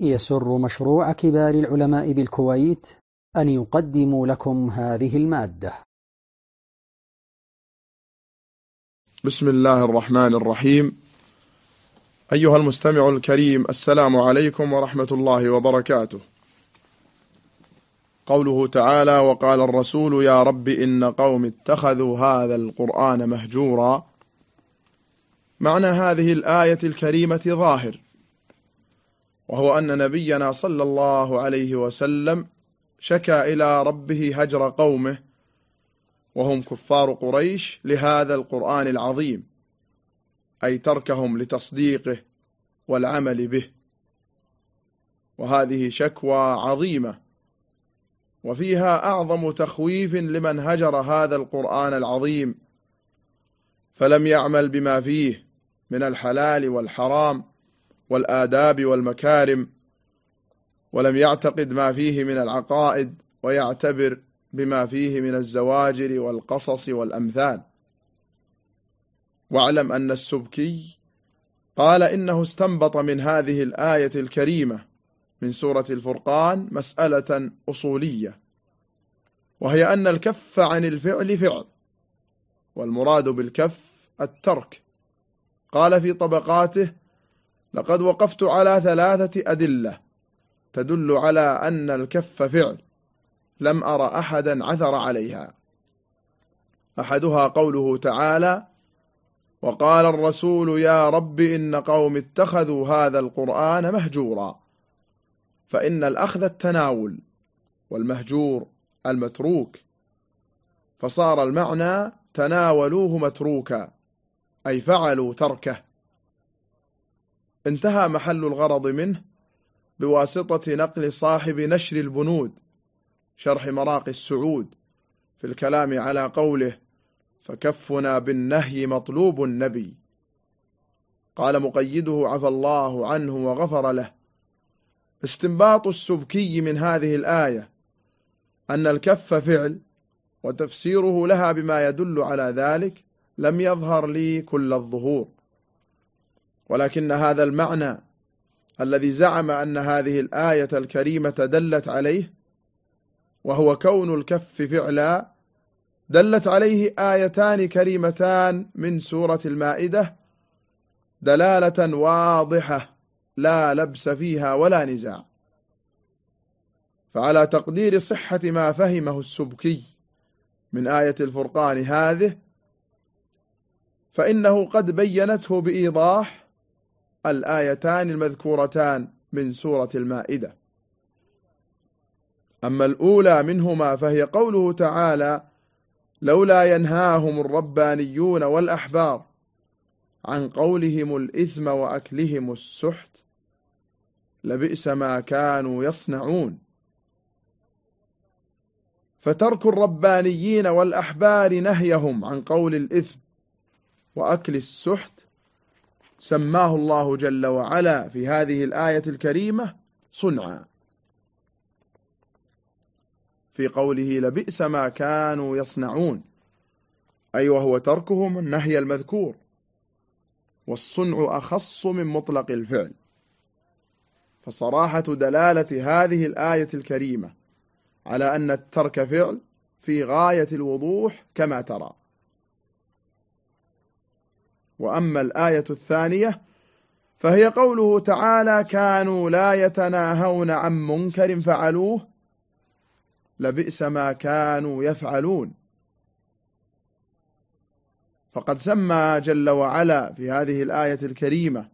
يسر مشروع كبار العلماء بالكويت أن يقدم لكم هذه المادة. بسم الله الرحمن الرحيم. أيها المستمع الكريم السلام عليكم ورحمة الله وبركاته. قوله تعالى وقال الرسول يا رب إن قوم اتخذوا هذا القرآن مهجورا معنى هذه الآية الكريمة ظاهر. وهو أن نبينا صلى الله عليه وسلم شكى إلى ربه هجر قومه وهم كفار قريش لهذا القرآن العظيم أي تركهم لتصديقه والعمل به. وهذه شكوى عظيمة وفيها أعظم تخويف لمن هجر هذا القرآن العظيم فلم يعمل بما فيه من الحلال والحرام والآداب والمكارم ولم يعتقد ما فيه من العقائد ويعتبر بما فيه من الزواجر والقصص والأمثال. واعلم أن السبكي قال إنه استنبط من هذه الآية الكريمة من سورة الفرقان مسألة أصولية وهي أن الكف عن الفعل فعل والمراد بالكف الترك. قال في طبقاته لقد وقفت على ثلاثة أدلة تدل على أن الكف فعل لم أر أحدا عثر عليها. أحدها قوله تعالى وقال الرسول يا رب إن قوم اتخذوا هذا القرآن مهجورا فإن الأخذ التناول والمهجور المتروك فصار المعنى تناولوه متروكا أي فعلوا تركه. انتهى محل الغرض منه بواسطة نقل صاحب نشر البنود شرح مراقي السعود في الكلام على قوله فكفنا بالنهي مطلوب النبي قال مقيده عفى الله عنه وغفر له استنباط السبكي من هذه الآية أن الكف فعل وتفسيره لها بما يدل على ذلك لم يظهر لي كل الظهور. ولكن هذا المعنى الذي زعم أن هذه الآية الكريمة دلت عليه وهو كون الكف فعلا دلت عليه آيتان كريمتان من سورة المائدة دلالة واضحة لا لبس فيها ولا نزاع. فعلى تقدير صحة ما فهمه السبكي من آية الفرقان هذه فإنه قد بينته بإيضاح الآيتان المذكورتان من سورة المائدة. أما الأولى منهما فهي قوله تعالى لولا ينهاهم الربانيون والأحبار عن قولهم الإثم وأكلهم السحت لبئس ما كانوا يصنعون. فترك الربانيين والأحبار نهيهم عن قول الإثم وأكل السحت سماه الله جل وعلا في هذه الآية الكريمة صنعا. في قوله لبئس ما كانوا يصنعون أي وهو تركهم النهي المذكور والصنع أخص من مطلق الفعل. فصراحة دلالة هذه الآية الكريمة على أن الترك فعل في غاية الوضوح كما ترى. وأما الآية الثانية فهي قوله تعالى كانوا لا يتناهون عن منكر فعلوه لبئس ما كانوا يفعلون. فقد سمى جل وعلا في هذه الآية الكريمة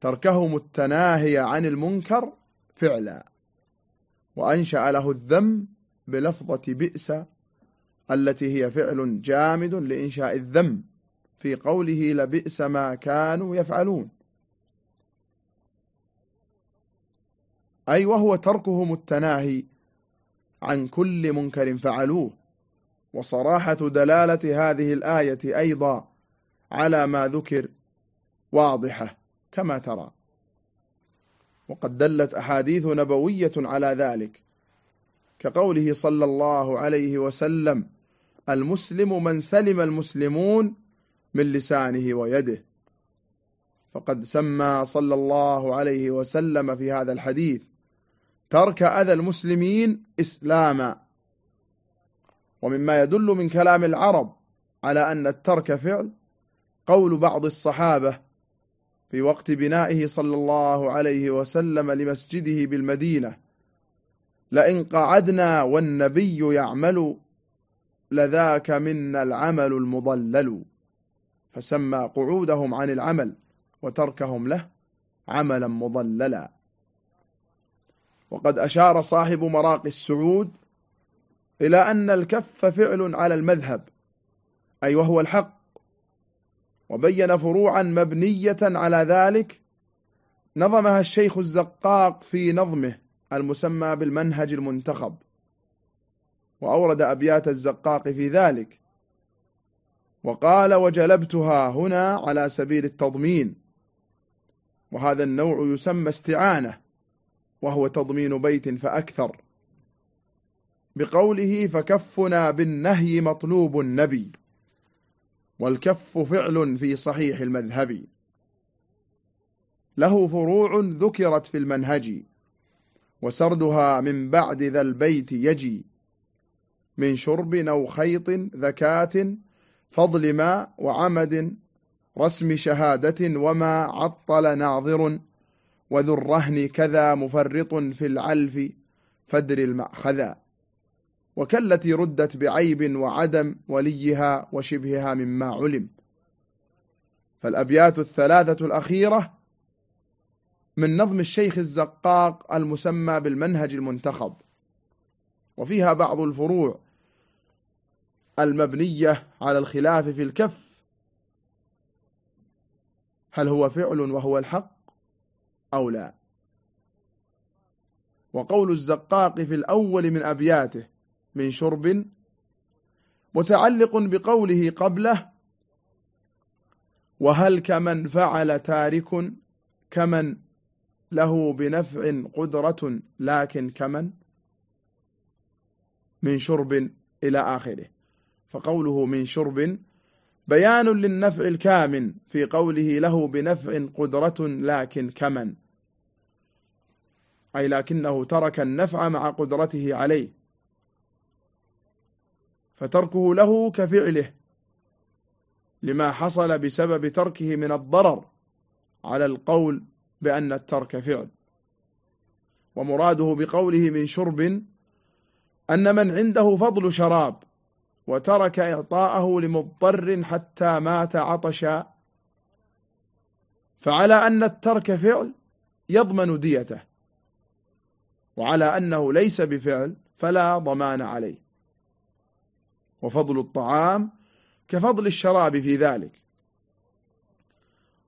تركهم التناهي عن المنكر فعلا وأنشأ له الذم بلفظة بئس التي هي فعل جامد لإنشاء الذم. في قوله لبئس ما كانوا يفعلون. أي وهو تركهم التناهي عن كل منكر فعلوه. وصراحة دلالة هذه الآية أيضا على ما ذكر واضحة كما ترى. وقد دلت أحاديث نبوية على ذلك. كقوله صلى الله عليه وسلم المسلم من سلم المسلمون من لسانه ويده. فقد سمى صلى الله عليه وسلم في هذا الحديث ترك أذى المسلمين إسلاما. ومما يدل من كلام العرب على أن الترك فعل قول بعض الصحابة في وقت بنائه صلى الله عليه وسلم لمسجده بالمدينة لئن قعدنا والنبي يعمل لذاك منا العمل المضلل. فسمى قعودهم عن العمل وتركهم له عملا مضللا. وقد أشار صاحب مراقي السعود إلى أن الكف فعل على المذهب أي وهو الحق وبين فروعا مبنية على ذلك نظمها الشيخ الزقاق في نظمه المسمى بالمنهج المنتخب. وأورد أبيات الزقاق في ذلك وقال وجلبتها هنا على سبيل التضمين. وهذا النوع يسمى استعانة وهو تضمين بيت فأكثر. بقوله فكفنا بالنهي مطلوب النبي والكف فعل في صحيح المذهب. له فروع ذكرت في المنهج وسردها من بعد ذا البيت يجي من شرب أو خيط ذكاة فضل ماء وعمد رسم شهادة وما عطل ناظر وذو الرهن كذا مفرط في العلف فدر المأخذا. وكالتي ردت بعيب وعدم وليها وشبهها مما علم. فالأبيات الثلاثة الأخيرة من نظم الشيخ الزقاق المسمى بالمنهج المنتخب. وفيها بعض الفروع المبنية على الخلاف في الكف. هل هو فعل وهو الحق أو لا؟ وقول الزقاق في الأول من أبياته من شرب متعلق بقوله قبله وهل كمن فعل تارك كمن له بنفع قدرة لكن كمن من شرب إلى آخره؟ فقوله من شرب بيان للنفع الكامن في قوله له بنفع قدرة لكن كمن. أي لكنه ترك النفع مع قدرته عليه. فتركه له كفعله. لما حصل بسبب تركه من الضرر على القول بأن الترك فعل. ومراده بقوله من شرب أن من عنده فضل شراب. وترك إعطاءه لمضطر حتى مات عطشا فعلى أن الترك فعل يضمن ديته وعلى أنه ليس بفعل فلا ضمان عليه. وفضل الطعام كفضل الشراب في ذلك.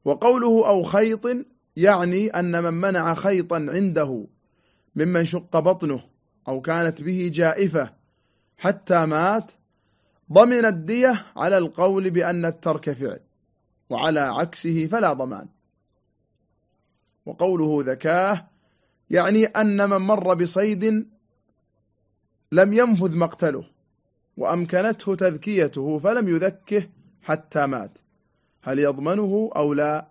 وقوله أو خيط يعني أن من منع خيطا عنده ممن شق بطنه أو كانت به جائفة حتى مات ضمن الدية على القول بأن الترك فعل وعلى عكسه فلا ضمان. وقوله ذكاه يعني أن من مر بصيد لم ينفذ مقتله وأمكنته تذكيته فلم يذكه حتى مات. هل يضمنه أو لا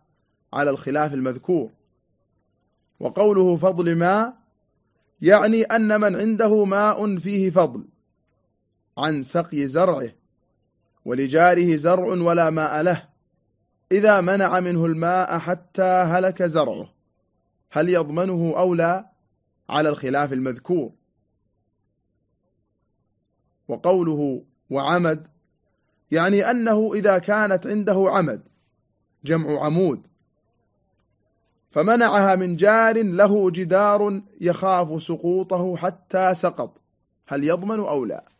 على الخلاف المذكور. وقوله فضل ماء يعني أن من عنده ماء فيه فضل. عن سقي زرعه ولجاره زرع ولا ماء له. إذا منع منه الماء حتى هلك زرعه هل يضمنه أو لا؟ على الخلاف المذكور. وقوله وعمد يعني أنه إذا كانت عنده عمد جمع عمود. فمنعها من جار له جدار يخاف سقوطه حتى سقط هل يضمن أو لا؟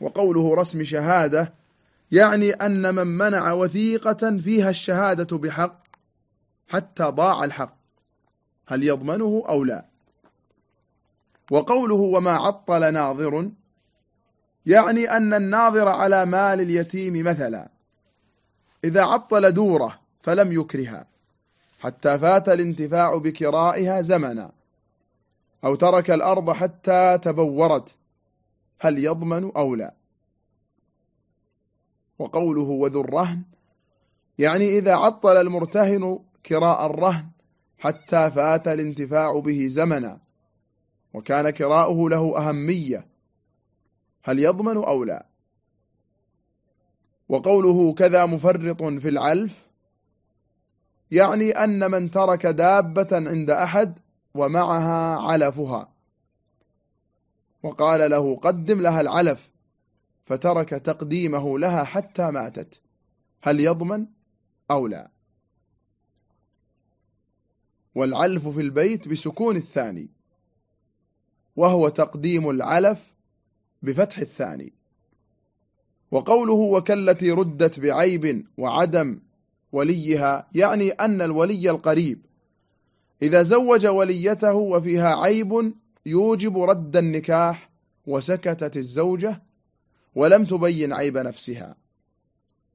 وقوله رسم شهادة يعني أن من منع وثيقة فيها الشهادة بحق حتى ضاع الحق هل يضمنه أو لا؟ وقوله وما عطل ناظر يعني أن الناظر على مال اليتيم مثلا إذا عطل دورة فلم يكرها حتى فات الانتفاع بكرائها زمنا أو ترك الأرض حتى تبورت. هل يضمن أو لا؟ وقوله وذو الرهن يعني إذا عطل المرتهن كراء الرهن حتى فات الانتفاع به زمنا وكان كراؤه له أهمية هل يضمن أو لا؟ وقوله كذا مفرط في العلف يعني أن من ترك دابة عند أحد ومعها علفها. وقال له قدم لها العلف فترك تقديمه لها حتى ماتت. هل يضمن أو لا؟ والعلف في البيت بسكون الثاني وهو تقديم العلف بفتح الثاني. وقوله وكالتي ردت بعيب وعدم وليها يعني أن الولي القريب إذا زوج وليته وفيها عيب يوجب رد النكاح وسكتت الزوجة ولم تبين عيب نفسها.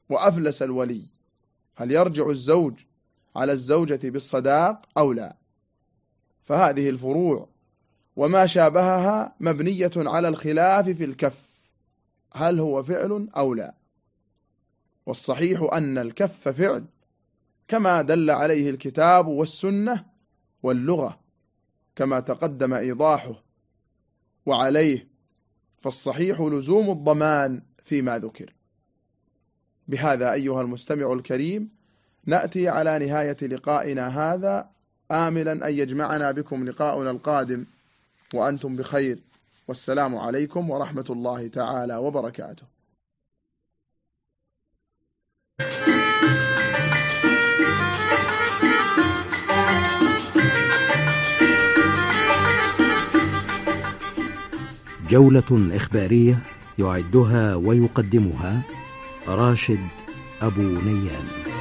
وأفلس الولي. هل يرجع الزوج على الزوجة بالصداق أو لا؟ فهذه الفروع. وما شابهها مبنية على الخلاف في الكف. هل هو فعل أو لا؟ والصحيح أن الكف فعل. كما دل عليه الكتاب والسنة واللغة. كما تقدم إيضاحه وعليه فالصحيح لزوم الضمان فيما ذكر. بهذا أيها المستمع الكريم نأتي على نهاية لقائنا هذا. آملا أن يجمعنا بكم لقاؤنا القادم وأنتم بخير. والسلام عليكم ورحمة الله تعالى وبركاته. جولة إخبارية يعدها ويقدمها راشد أبو نيان.